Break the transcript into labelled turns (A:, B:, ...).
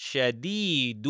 A: شديد